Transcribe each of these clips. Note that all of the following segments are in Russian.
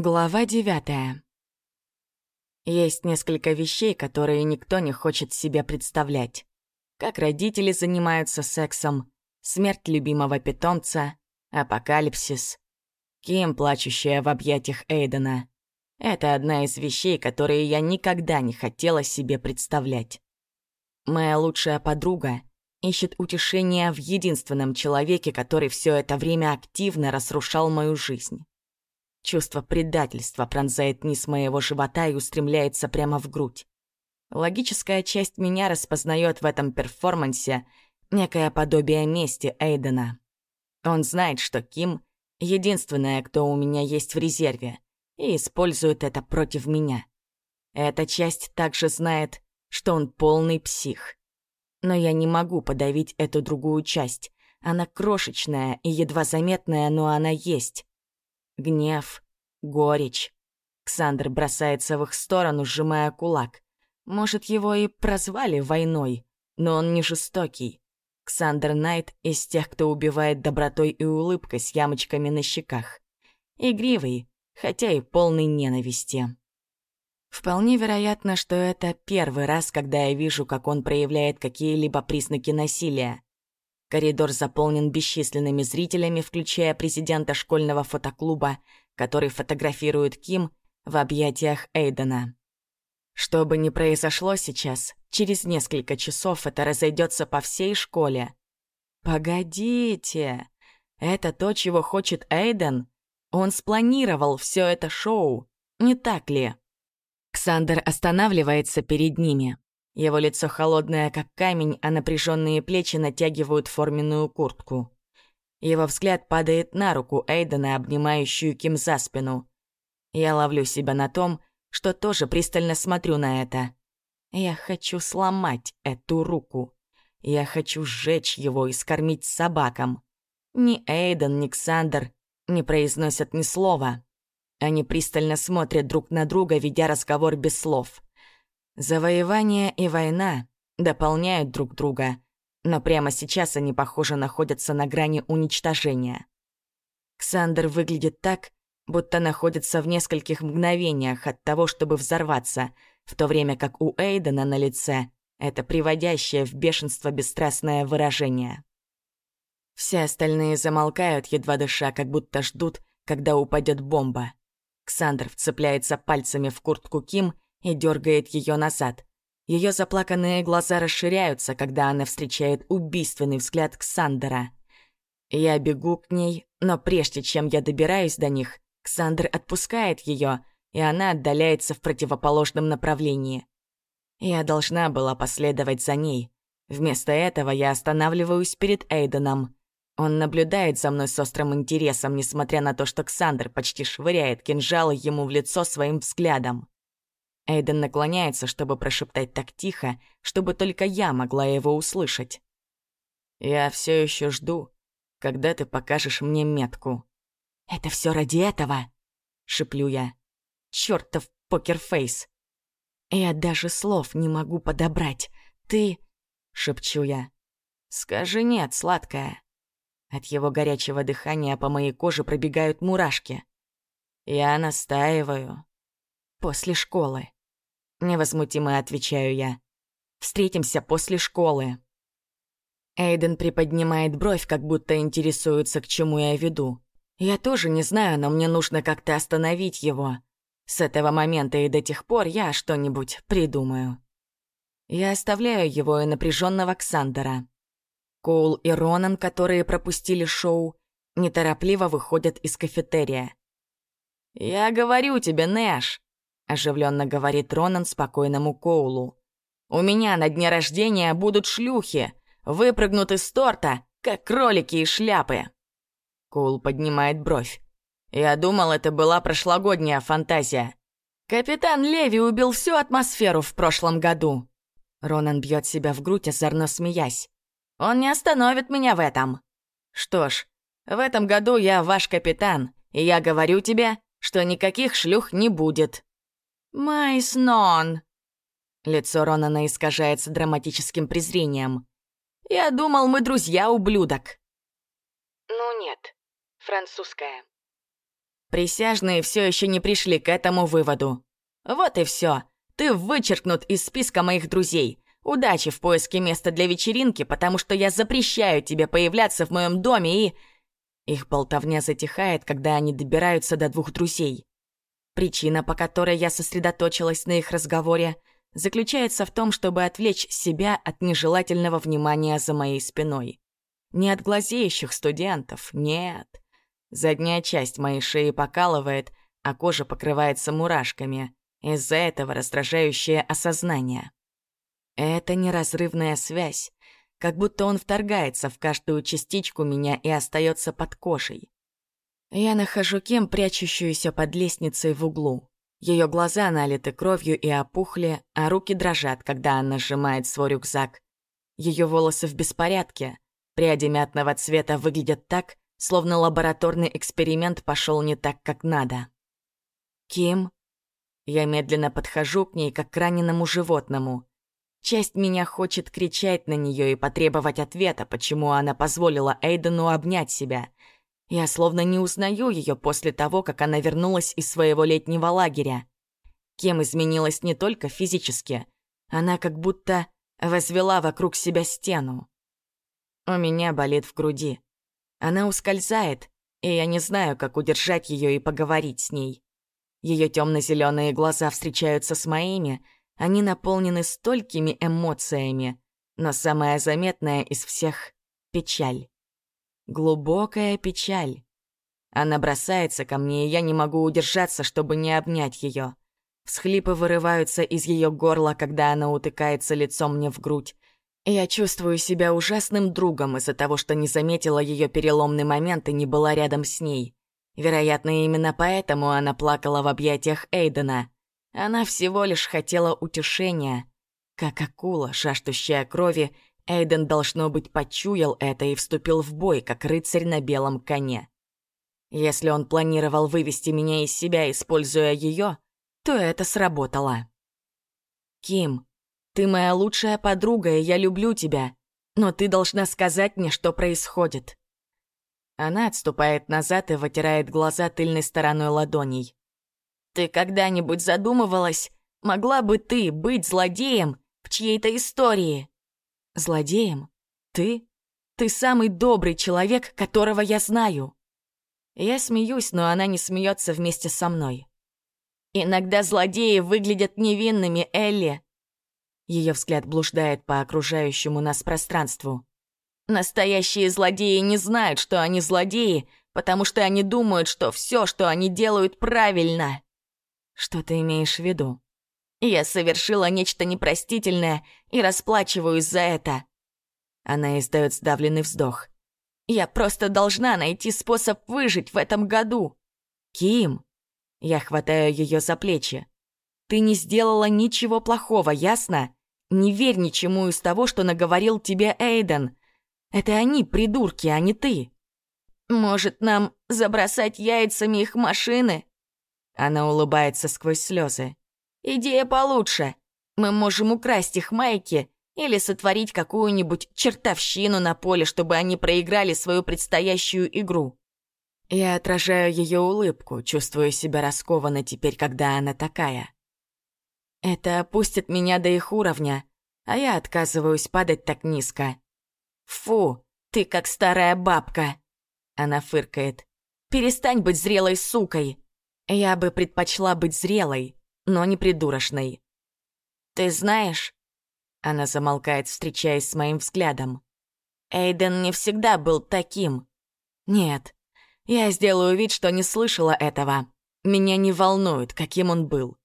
Глава девятая. Есть несколько вещей, которые никто не хочет себе представлять. Как родители занимаются сексом, смерть любимого питомца, апокалипсис, Ким, плачущая в объятиях Эйдена. Это одна из вещей, которые я никогда не хотела себе представлять. Моя лучшая подруга ищет утешения в единственном человеке, который все это время активно разрушал мою жизнь. Чувство предательства пронзает низ моего живота и устремляется прямо в грудь. Логическая часть меня распознает в этом перформансе некое подобие мести Эйдена. Он знает, что Ким — единственная, кто у меня есть в резерве, и использует это против меня. Эта часть также знает, что он полный псих. Но я не могу подавить эту другую часть. Она крошечная и едва заметная, но она есть. Гнев, горечь. Ксандр бросается в их сторону, сжимая кулак. Может, его и прозвали войной, но он не жестокий. Ксандр Найт из тех, кто убивает добротой и улыбкой с ямочками на щеках. Игривый, хотя и полный ненависти. Вполне вероятно, что это первый раз, когда я вижу, как он проявляет какие-либо признаки насилия. Коридор заполнен бесчисленными зрителями, включая президента школьного фотоклуба, который фотографирует Ким в объятиях Эйдена. Что бы ни произошло сейчас, через несколько часов это разойдется по всей школе. Погодите, это то, чего хочет Эйден? Он спланировал все это шоу, не так ли? Ксандер останавливается перед ними. Его лицо холодное, как камень, а напряженные плечи натягивают форменную куртку. Его взгляд падает на руку Эйдена, обнимающую Ким за спину. Я ловлю себя на том, что тоже пристально смотрю на это. Я хочу сломать эту руку. Я хочу сжечь его и скормить собакам. Ни Эйден, ни Ксандер не произносят ни слова. Они пристально смотрят друг на друга, ведя разговор без слов. Завоевание и война дополняют друг друга, но прямо сейчас они, похоже, находятся на грани уничтожения. Ксандер выглядит так, будто находится в нескольких мгновениях от того, чтобы взорваться, в то время как у Эйдена на лице это приводящее в бешенство бесстрастное выражение. Все остальные замолкают, едва дыша, как будто ждут, когда упадет бомба. Ксандр вцепляется пальцами в куртку Ким и дергает ее назад. Ее заплаканные глаза расширяются, когда она встречает убийственный взгляд Ксандера. Я бегу к ней, но прежде чем я добираюсь до них, Ксандр отпускает ее, и она отдаляется в противоположном направлении. Я должна была последовать за ней. Вместо этого я останавливаюсь перед Эйденом. Он наблюдает за мной с острым интересом, несмотря на то, что Ксандр почти швыряет кинжалы ему в лицо своим взглядом. Эйден наклоняется, чтобы прошептать так тихо, чтобы только я могла его услышать. «Я все еще жду, когда ты покажешь мне метку». «Это все ради этого?» — шеплю я. «Чёртов покерфейс!» «Я даже слов не могу подобрать. Ты...» — шепчу я. «Скажи нет, сладкая». От его горячего дыхания по моей коже пробегают мурашки. Я настаиваю. После школы. Невозмутимо отвечаю я. Встретимся после школы. Эйден приподнимает бровь, как будто интересуется, к чему я веду. Я тоже не знаю, но мне нужно как-то остановить его. С этого момента и до тех пор я что-нибудь придумаю. Я оставляю его и напряженного Ксандера. Коул и Ронан, которые пропустили шоу, неторопливо выходят из кафетерия. «Я говорю тебе, Нэш!» Оживленно говорит Ронан спокойному Коулу. «У меня на дне рождения будут шлюхи, выпрыгнут из торта, как кролики из шляпы». Коул поднимает бровь. «Я думал, это была прошлогодняя фантазия. Капитан Леви убил всю атмосферу в прошлом году». Ронан бьет себя в грудь, озорно смеясь. «Он не остановит меня в этом». «Что ж, в этом году я ваш капитан, и я говорю тебе, что никаких шлюх не будет». «Майснон!» Лицо Ронана искажается драматическим презрением. «Я думал, мы друзья, ублюдок!» «Ну нет, французская». Присяжные все еще не пришли к этому выводу. Вот и все. Ты вычеркнут из списка моих друзей. Удачи в поиске места для вечеринки, потому что я запрещаю тебе появляться в моем доме и... Их болтовня затихает, когда они добираются до двух друзей. Причина, по которой я сосредоточилась на их разговоре, заключается в том, чтобы отвлечь себя от нежелательного внимания за моей спиной. Не от глазеющих студентов, нет. Задняя часть моей шеи покалывает, а кожа покрывается мурашками. Из-за этого раздражающее осознание. Это неразрывная связь, как будто он вторгается в каждую частичку меня и остается под кожей. Я нахожу Кем, прячущуюся под лестницей в углу. Ее глаза налиты кровью и опухли, а руки дрожат, когда она сжимает свой рюкзак. Ее волосы в беспорядке, пряди мятного цвета выглядят так, словно лабораторный эксперимент пошел не так, как надо. «Ким?» Я медленно подхожу к ней, как к раненому животному. Часть меня хочет кричать на нее и потребовать ответа, почему она позволила Эйдену обнять себя — я словно не узнаю ее после того, как она вернулась из своего летнего лагеря. Кем изменилась не только физически, она как будто возвела вокруг себя стену. У меня болит в груди. Она ускользает, и я не знаю, как удержать ее и поговорить с ней. Ее темно-зеленые глаза встречаются с моими, они наполнены столькими эмоциями, но самое заметное из всех — печаль. Глубокая печаль. Она бросается ко мне, и я не могу удержаться, чтобы не обнять ее. Всхлипы вырываются из ее горла, когда она утыкается лицом мне в грудь. Я чувствую себя ужасным другом из-за того, что не заметила ее переломный момент и не была рядом с ней. Вероятно, именно поэтому она плакала в объятиях Эйдена. Она всего лишь хотела утешения. Как акула, жаждущая крови, Эйден, должно быть, почуял это и вступил в бой, как рыцарь на белом коне. Если он планировал вывести меня из себя, используя ее, то это сработало. «Ким, ты моя лучшая подруга, и я люблю тебя, но ты должна сказать мне, что происходит». Она отступает назад и вытирает глаза тыльной стороной ладоней. «Ты когда-нибудь задумывалась, могла бы ты быть злодеем в чьей-то истории?» Злодеем? Ты? Ты самый добрый человек, которого я знаю. Я смеюсь, но она не смеется вместе со мной. Иногда злодеи выглядят невинными, Элли. Ее взгляд блуждает по окружающему нас пространству. Настоящие злодеи не знают, что они злодеи, потому что они думают, что все, что они делают, правильно. Что ты имеешь в виду? Я совершила нечто непростительное и расплачиваюсь за это. Она издает сдавленный вздох. Я просто должна найти способ выжить в этом году. Ким, я хватаю ее за плечи. Ты не сделала ничего плохого, ясно? Не верь ничему из того, что наговорил тебе Эйден. Это они, придурки, а не ты. Может, нам забросать яйцами их машины? Она улыбается сквозь слезы. Идея получше. Мы можем украсть их майки или сотворить какую-нибудь чертовщину на поле, чтобы они проиграли свою предстоящую игру. Я отражаю ее улыбку, чувствуя себя раскованно теперь, когда она такая. Это опустит меня до их уровня, а я отказываюсь падать так низко. «Фу, ты как старая бабка!» Она фыркает. «Перестань быть зрелой сукой!» Я бы предпочла быть зрелой, но не придурочной. «Ты знаешь...» Она замолкает, встречаясь с моим взглядом. «Эйден не всегда был таким. Нет, я сделаю вид, что не слышала этого. Меня не волнует, каким он был.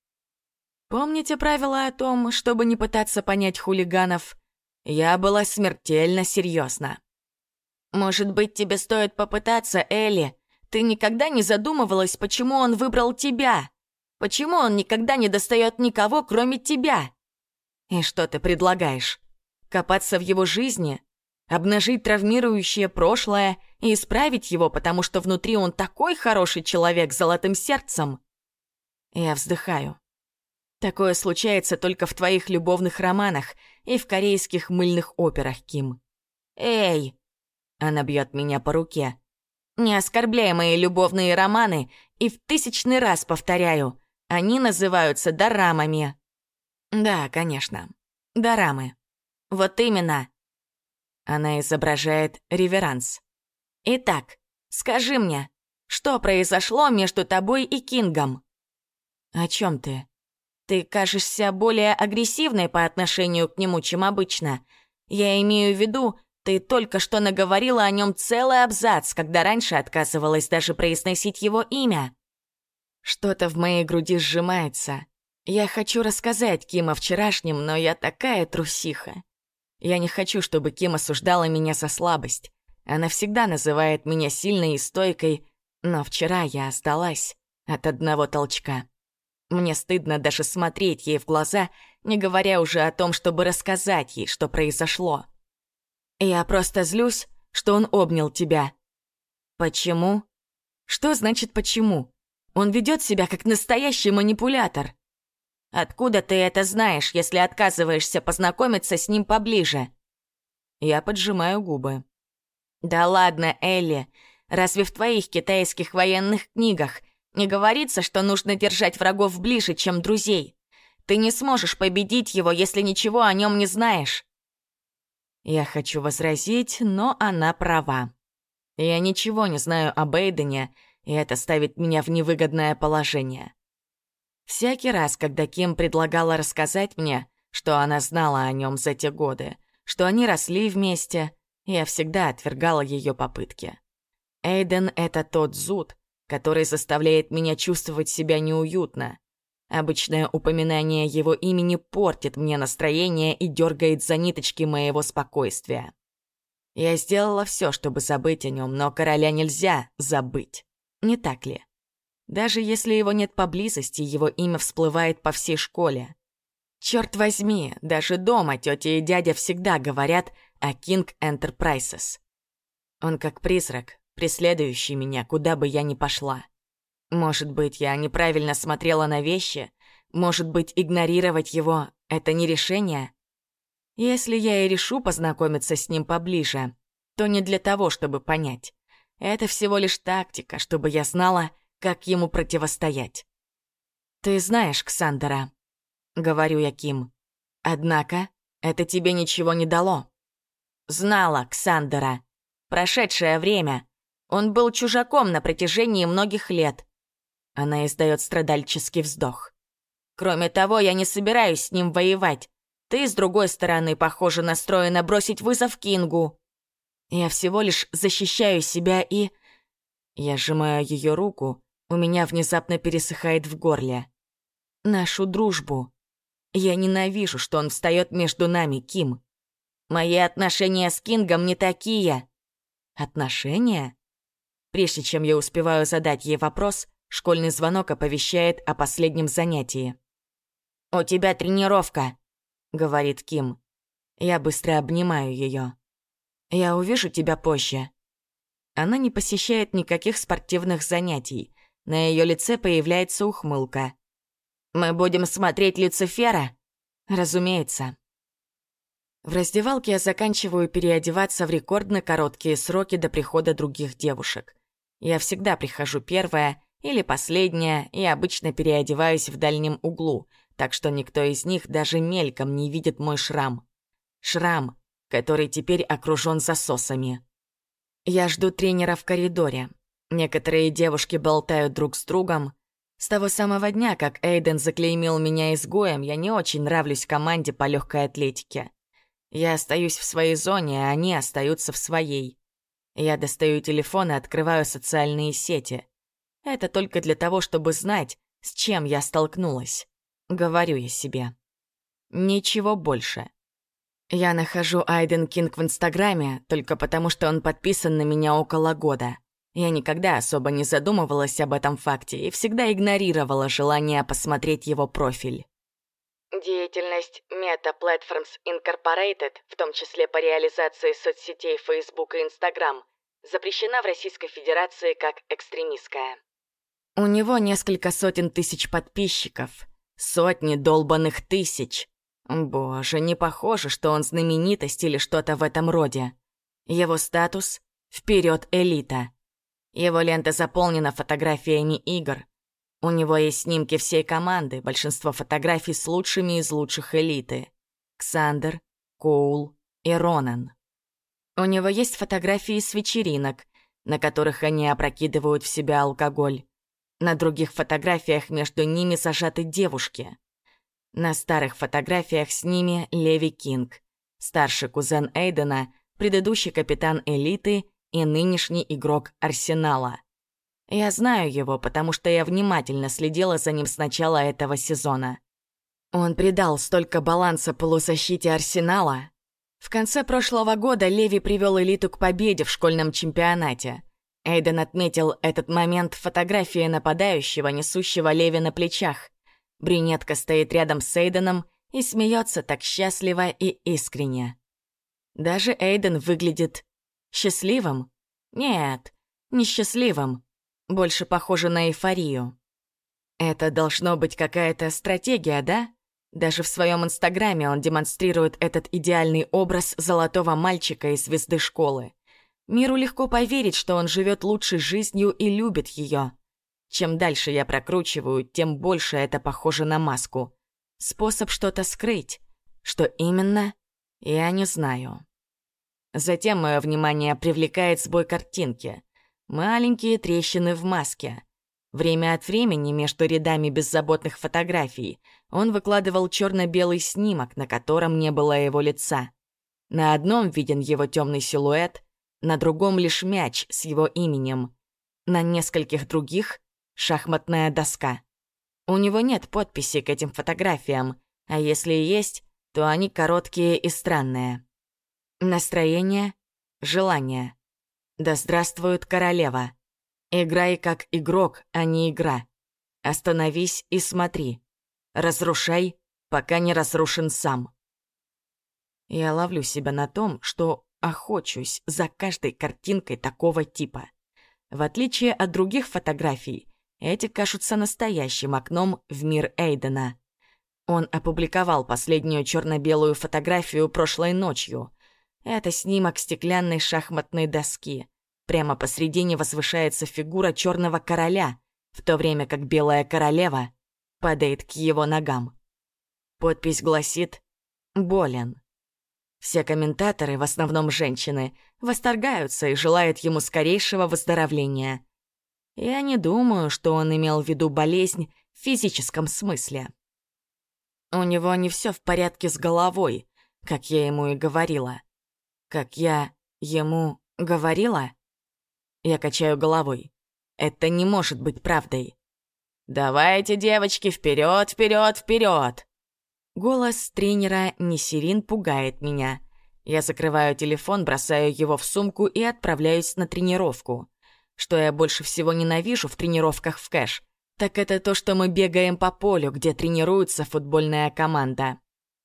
Помните правила о том, чтобы не пытаться понять хулиганов? Я была смертельно серьезна. Может быть, тебе стоит попытаться, Элли? Ты никогда не задумывалась, почему он выбрал тебя?» Почему он никогда не достает никого, кроме тебя? И что ты предлагаешь? Копаться в его жизни? Обнажить травмирующее прошлое и исправить его, потому что внутри он такой хороший человек с золотым сердцем? Я вздыхаю. Такое случается только в твоих любовных романах и в корейских мыльных операх, Ким. «Эй!» Она бьет меня по руке. Не оскорбляй мои любовные романы и в тысячный раз повторяю, они называются дорамами. Да, конечно, дорамы. Вот именно. Она изображает реверанс. Итак, скажи мне, что произошло между тобой и Кингом? О чем ты? Ты кажешься более агрессивной по отношению к нему, чем обычно. Я имею в виду, ты только что наговорила о нем целый абзац, когда раньше отказывалась даже произносить его имя. Что-то в моей груди сжимается. Я хочу рассказать Ким о вчерашнем, но я такая трусиха. Я не хочу, чтобы Ким осуждала меня за слабость. Она всегда называет меня сильной и стойкой, но вчера я осталась от одного толчка. Мне стыдно даже смотреть ей в глаза, не говоря уже о том, чтобы рассказать ей, что произошло. Я просто злюсь, что он обнял тебя. Почему? Что значит «почему»? Он ведет себя как настоящий манипулятор. Откуда ты это знаешь, если отказываешься познакомиться с ним поближе? Я поджимаю губы. Да ладно, Элли, разве в твоих китайских военных книгах не говорится, что нужно держать врагов ближе, чем друзей? Ты не сможешь победить его, если ничего о нем не знаешь. Я хочу возразить, но она права. Я ничего не знаю об Эйдене, и это ставит меня в невыгодное положение. Всякий раз, когда Ким предлагала рассказать мне, что она знала о нем за те годы, что они росли вместе, я всегда отвергала ее попытки. Эйден — это тот зуд, который заставляет меня чувствовать себя неуютно, Обычное упоминание его имени портит мне настроение и дергает за ниточки моего спокойствия. Я сделала все, чтобы забыть о нем, но короля нельзя забыть. Не так ли? Даже если его нет поблизости, его имя всплывает по всей школе. Черт возьми, даже дома тетя и дядя всегда говорят о King Enterprises. Он как призрак, преследующий меня, куда бы я ни пошла. Может быть, я неправильно смотрела на вещи? Может быть, игнорировать его — это не решение? Если я и решу познакомиться с ним поближе, то не для того, чтобы понять. Это всего лишь тактика, чтобы я знала, как ему противостоять. «Ты знаешь Ксандера», — говорю я Ким. «Однако это тебе ничего не дало». «Знала Ксандера. Прошедшее время. Он был чужаком на протяжении многих лет. Она издает страдальческий вздох. Кроме того, я не собираюсь с ним воевать. Ты, с другой стороны, похоже, настроена бросить вызов Кингу. Я всего лишь защищаю себя и... Я сжимаю ее руку, у меня внезапно пересыхает в горле. Нашу дружбу. Я ненавижу, что он встает между нами, Ким. Мои отношения с Кингом не такие. Отношения? Прежде чем я успеваю задать ей вопрос, Школьный звонок оповещает о последнем занятии. «У тебя тренировка», — говорит Ким. Я быстро обнимаю ее. «Я увижу тебя позже». Она не посещает никаких спортивных занятий. На ее лице появляется ухмылка. «Мы будем смотреть Люцифера?» «Разумеется». В раздевалке я заканчиваю переодеваться в рекордно короткие сроки до прихода других девушек. Я всегда прихожу первая или последняя, и обычно переодеваюсь в дальнем углу, так что никто из них даже мельком не видит мой шрам. Шрам, который теперь окружен засосами. Я жду тренера в коридоре. Некоторые девушки болтают друг с другом. С того самого дня, как Эйден заклеймил меня изгоем, я не очень нравлюсь команде по легкой атлетике. Я остаюсь в своей зоне, а они остаются в своей. Я достаю телефон и открываю социальные сети. Это только для того, чтобы знать, с чем я столкнулась. Говорю я себе. Ничего больше. Я нахожу Айден Кинг в Инстаграме только потому, что он подписан на меня около года. Я никогда особо не задумывалась об этом факте и всегда игнорировала желание посмотреть его профиль. Деятельность Meta Platforms Incorporated, в том числе по реализации соцсетей Facebook и Instagram, запрещена в Российской Федерации как экстремистская. У него несколько сотен тысяч подписчиков. Сотни долбанных тысяч. Боже, не похоже, что он знаменитость или что-то в этом роде. Его статус — вперед элита. Его лента заполнена фотографиями игр. У него есть снимки всей команды, большинство фотографий с лучшими из лучших элиты. Ксандер, Коул и Ронан. У него есть фотографии с вечеринок, на которых они опрокидывают в себя алкоголь. На других фотографиях между ними зажаты девушки. На старых фотографиях с ними Леви Кинг, старший кузен Эйдена, предыдущий капитан элиты и нынешний игрок Арсенала. Я знаю его, потому что я внимательно следила за ним с начала этого сезона. Он придал столько баланса полузащите Арсенала. В конце прошлого года Леви привел элиту к победе в школьном чемпионате. Эйден отметил этот момент фотографией нападающего, несущего Леви на плечах. Брюнетка стоит рядом с Эйденом и смеется так счастливо и искренне. Даже Эйден выглядит счастливым. Нет, не счастливым. Больше похоже на эйфорию. Это должно быть какая-то стратегия, да? Даже в своем инстаграме он демонстрирует этот идеальный образ золотого мальчика и звезды школы. Миру легко поверить, что он живет лучшей жизнью и любит ее. Чем дальше я прокручиваю, тем больше это похоже на маску. Способ что-то скрыть. Что именно, я не знаю. Затем мое внимание привлекает сбой картинки. Маленькие трещины в маске. Время от времени между рядами беззаботных фотографий он выкладывал черно-белый снимок, на котором не было его лица. На одном виден его темный силуэт, на другом лишь мяч с его именем. На нескольких других — шахматная доска. У него нет подписи к этим фотографиям, а если и есть, то они короткие и странные. Настроение, желание. Да здравствует королева. Играй как игрок, а не игра. Остановись и смотри. Разрушай, пока не разрушен сам. Я ловлю себя на том, что охочусь за каждой картинкой такого типа. В отличие от других фотографий, эти кажутся настоящим окном в мир Эйдена. Он опубликовал последнюю черно-белую фотографию прошлой ночью. Это снимок стеклянной шахматной доски. Прямо посредине возвышается фигура черного короля, в то время как белая королева падает к его ногам. Подпись гласит «Болен». Все комментаторы, в основном женщины, восторгаются и желают ему скорейшего выздоровления. Я не думаю, что он имел в виду болезнь в физическом смысле. У него не все в порядке с головой, как я ему и говорила. Как я ему говорила? Я качаю головой. Это не может быть правдой. «Давайте, девочки, вперед, вперед, вперед!» Голос тренера Несерин пугает меня. Я закрываю телефон, бросаю его в сумку и отправляюсь на тренировку. Что я больше всего ненавижу в тренировках в кэш, так это то, что мы бегаем по полю, где тренируется футбольная команда.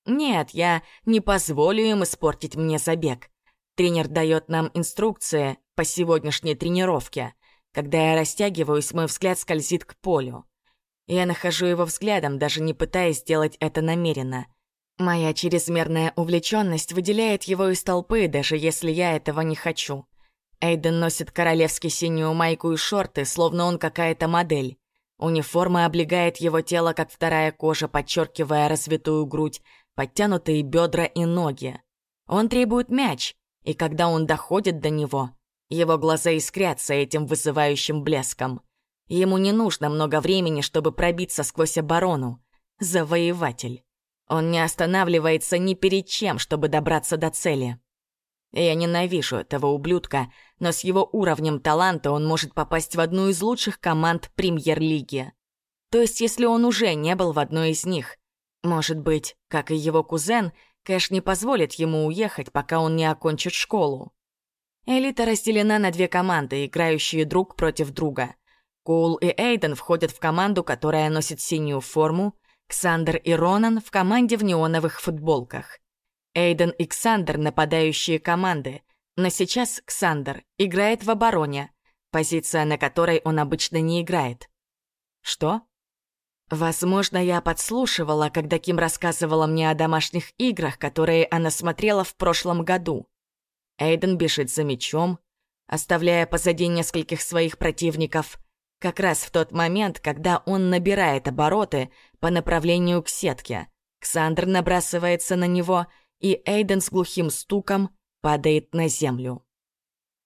Нет, я не позволю им испортить мне забег. Тренер дает нам инструкции по сегодняшней тренировке. Когда я растягиваюсь, мой взгляд скользит к полю. Я нахожу его взглядом, даже не пытаясь сделать это намеренно. Моя чрезмерная увлеченность выделяет его из толпы, даже если я этого не хочу. Эйден носит королевски синюю майку и шорты, словно он какая-то модель. Униформа облегает его тело, как вторая кожа, подчеркивая развитую грудь, подтянутые бедра и ноги. Он требует мяч, и когда он доходит до него, его глаза искрятся этим вызывающим блеском. Ему не нужно много времени, чтобы пробиться сквозь оборону. Завоеватель. Он не останавливается ни перед чем, чтобы добраться до цели. Я ненавижу этого ублюдка, но с его уровнем таланта он может попасть в одну из лучших команд премьер-лиги. То есть, если он уже не был в одной из них. Может быть, как и его кузен, Кэш не позволит ему уехать, пока он не окончит школу. Элита разделена на две команды, играющие друг против друга. Коул и Эйден входят в команду, которая носит синюю форму, Ксандер и Ронан в команде в неоновых футболках. Эйден и Ксандер — нападающие команды, но сейчас Ксандер играет в обороне, позиция, на которой он обычно не играет. Что? Возможно, я подслушивала, когда Ким рассказывала мне о домашних играх, которые она смотрела в прошлом году. Эйден бежит за мячом. оставляя позади нескольких своих противников, как раз в тот момент, когда он набирает обороты по направлению к сетке. Ксандр набрасывается на него, и Эйден с глухим стуком падает на землю.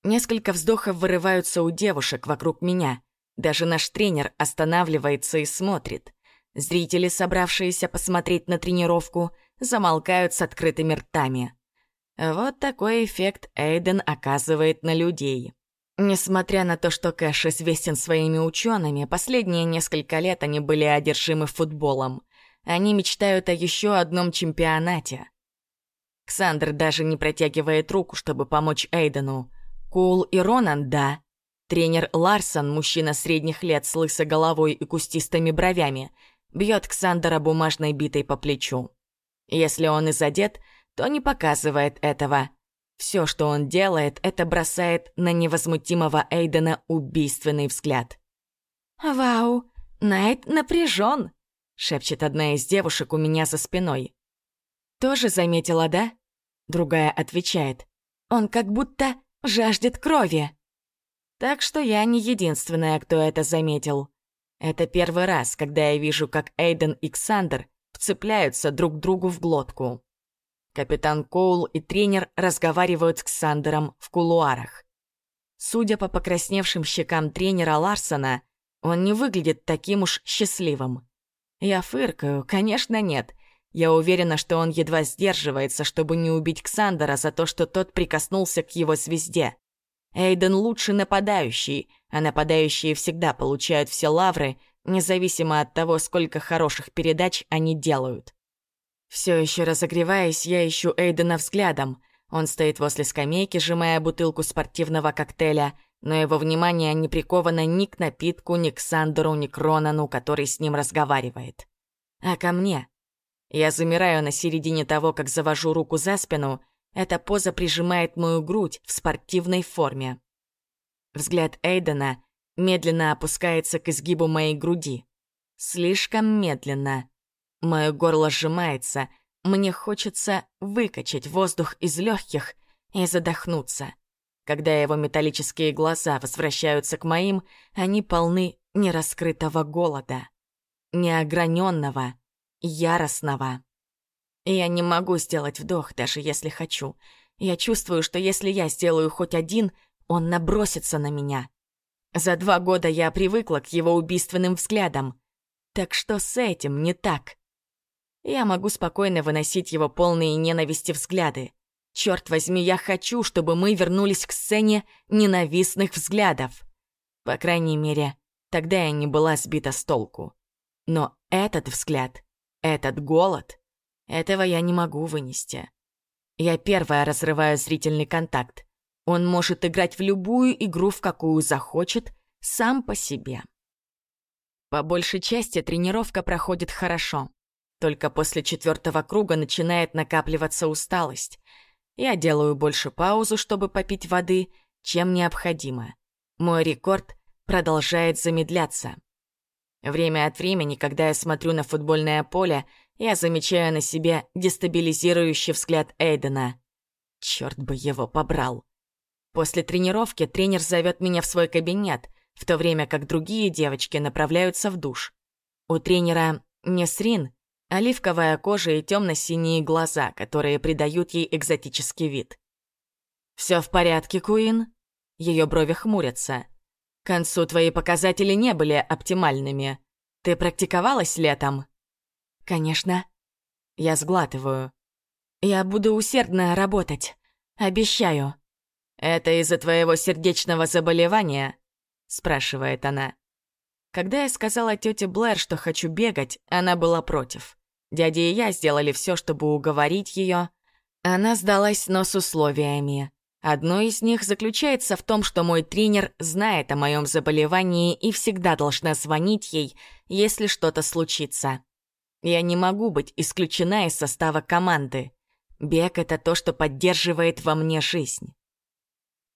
Несколько вздохов вырываются у девушек вокруг меня. Даже наш тренер останавливается и смотрит. Зрители, собравшиеся посмотреть на тренировку, замолкают с открытыми ртами. Вот такой эффект Эйден оказывает на людей. Несмотря на то, что Кэш известен своими учеными, последние несколько лет они были одержимы футболом. Они мечтают о еще одном чемпионате. Ксандр даже не протягивает руку, чтобы помочь Эйдену. Кул и Ронан — да. Тренер Ларсон, мужчина средних лет с лысой головой и кустистыми бровями, бьет Ксандера бумажной битой по плечу. Если он и задет, то не показывает этого. Все, что он делает, это бросает на невозмутимого Эйдена убийственный взгляд. «Вау, Найт напряжен, шепчет одна из девушек у меня за спиной. «Тоже заметила, да?» Другая отвечает. «Он как будто жаждет крови». Так что я не единственная, кто это заметил. Это первый раз, когда я вижу, как Эйден и Ксандр вцепляются друг другу в глотку. Капитан Коул и тренер разговаривают с Ксандером в кулуарах. Судя по покрасневшим щекам тренера Ларсона, он не выглядит таким уж счастливым. Я фыркаю, конечно, нет. Я уверена, что он едва сдерживается, чтобы не убить Ксандера за то, что тот прикоснулся к его звезде. Эйден лучший нападающий, а нападающие всегда получают все лавры, независимо от того, сколько хороших передач они делают. Все еще разогреваясь, я ищу Эйдена взглядом. Он стоит возле скамейки, сжимая бутылку спортивного коктейля, но его внимание не приковано ни к напитку, ни к Сандеру, ни к Ронану, который с ним разговаривает. А ко мне. Я замираю на середине того, как завожу руку за спину. Эта поза прижимает мою грудь в спортивной форме. Взгляд Эйдена медленно опускается к изгибу моей груди. Слишком медленно. Мое горло сжимается, мне хочется выкачать воздух из легких и задохнуться. Когда его металлические глаза возвращаются к моим, они полны нераскрытого голода, неограненного, яростного. Я не могу сделать вдох, даже если хочу. Я чувствую, что если я сделаю хоть один, он набросится на меня. За два года я привыкла к его убийственным взглядам. Так что с этим не так? Я могу спокойно выносить его полные ненависти взгляды. Черт возьми, я хочу, чтобы мы вернулись к сцене ненавистных взглядов. По крайней мере, тогда я не была сбита с толку. Но этот взгляд, этот голод, этого я не могу вынести. Я первая разрываю зрительный контакт. Он может играть в любую игру, в какую захочет, сам по себе. По большей части тренировка проходит хорошо. Только после четвертого круга начинает накапливаться усталость. Я делаю больше паузу, чтобы попить воды, чем необходимо. Мой рекорд продолжает замедляться. Время от времени, когда я смотрю на футбольное поле, я замечаю на себе дестабилизирующий взгляд Эйдена. Черт бы его побрал. После тренировки тренер зовет меня в свой кабинет, в то время как другие девочки направляются в душ. У тренера Несрин оливковая кожа и темно-синие глаза, которые придают ей экзотический вид. «Все в порядке, Куин?» Ее брови хмурятся. «К концу твои показатели не были оптимальными. Ты практиковалась летом?» «Конечно». Я сглатываю. «Я буду усердно работать. Обещаю». «Это из-за твоего сердечного заболевания?» спрашивает она. Когда я сказала тете Блэр, что хочу бегать, она была против. Дядя и я сделали все, чтобы уговорить ее. Она сдалась, но с условиями. Одно из них заключается в том, что мой тренер знает о моем заболевании и всегда должна звонить ей, если что-то случится. Я не могу быть исключена из состава команды. Бег — это то, что поддерживает во мне жизнь.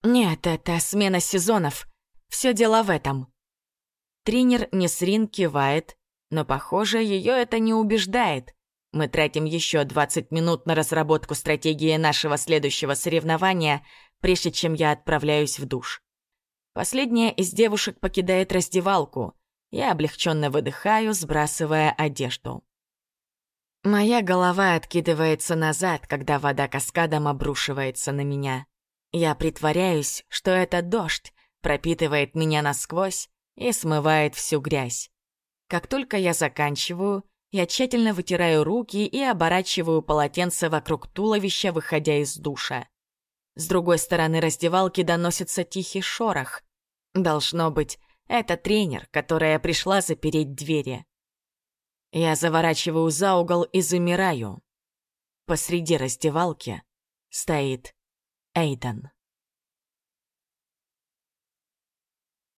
Нет, это смена сезонов. Все дело в этом. Тренер Несрин кивает, но, похоже, ее это не убеждает. Мы тратим еще 20 минут на разработку стратегии нашего следующего соревнования, прежде чем я отправляюсь в душ. Последняя из девушек покидает раздевалку. Я облегченно выдыхаю, сбрасывая одежду. Моя голова откидывается назад, когда вода каскадом обрушивается на меня. Я притворяюсь, что это дождь, пропитывает меня насквозь и смывает всю грязь. Как только я заканчиваю, я тщательно вытираю руки и оборачиваю полотенце вокруг туловища, выходя из душа. С другой стороны раздевалки доносится тихий шорох. Должно быть, это тренер, которая пришла запереть двери. Я заворачиваю за угол и замираю. Посреди раздевалки стоит Эйден.